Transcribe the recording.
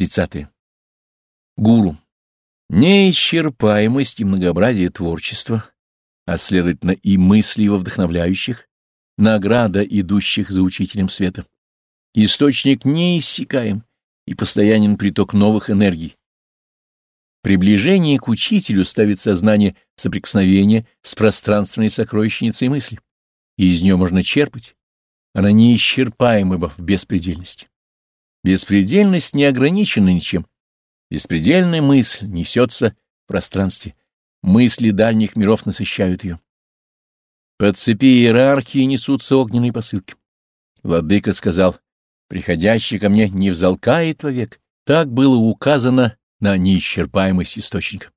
30. Гуру. Неисчерпаемость и многообразие творчества, а следовательно и мысли его вдохновляющих, награда идущих за учителем света. Источник неиссякаем и постоянен приток новых энергий. Приближение к учителю ставит сознание в соприкосновение с пространственной сокровищницей мысли, и из нее можно черпать. Она неисчерпаема в беспредельности. Беспредельность не ограничена ничем. Беспредельная мысль несется в пространстве. Мысли дальних миров насыщают ее. По цепи иерархии несутся огненные посылки. Владыка сказал, приходящий ко мне не взалкает вовек. Так было указано на неисчерпаемость источника.